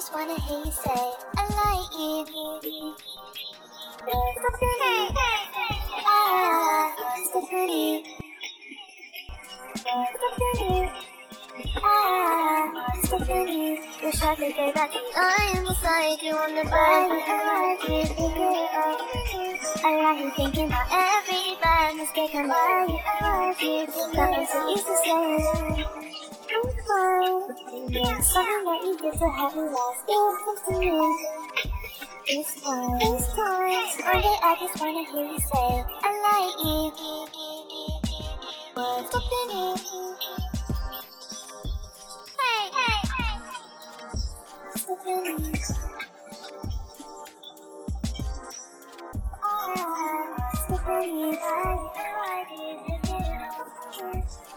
just wanna hear you say, I like you. You're so pretty. Ah, you're so pretty. You're so pretty. Ah, so pretty. Wish I could get back time beside you on the bed. I like you. I like you thinking about every bad mistake I. I like you. So to. Yeah, something that you did to. It's time. One day I just wanna hear you say, I like you. Hey, hey, hey. I, like it.